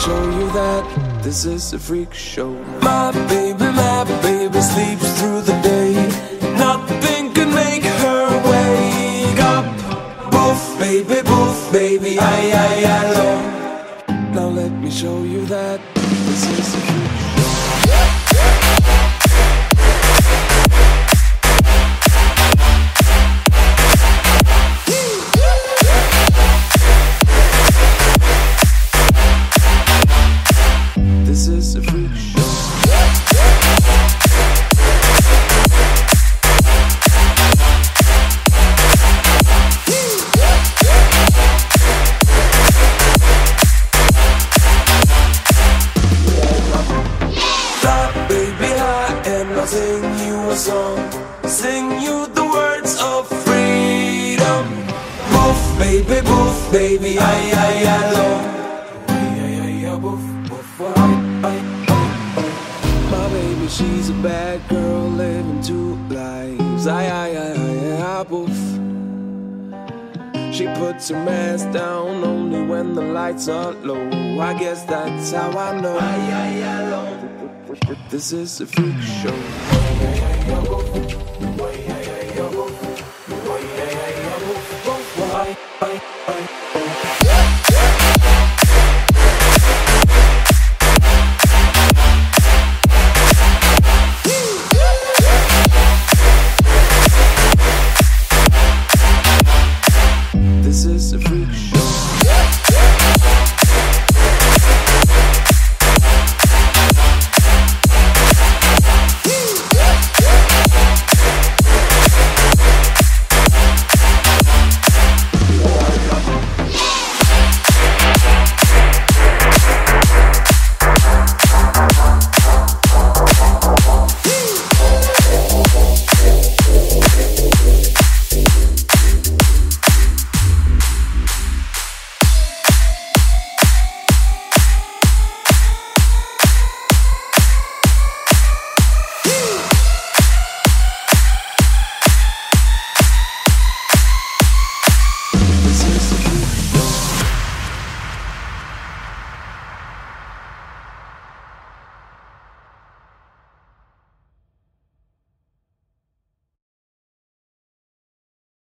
show you that this is a freak show. My baby, my baby sleeps through the day. Nothing can make her wake up. Boof, baby, boof, baby, I, I, I love. Now let me show you that this is a freak show. Sing you a song. Sing you the words of freedom. Boof, baby, boof, baby, I, I, I love. My baby, she's a bad girl living two lives. I, I, I, I, I, boof. She puts her mask down only when the lights are low. I guess that's how I know. This is a freak show. This is a freak.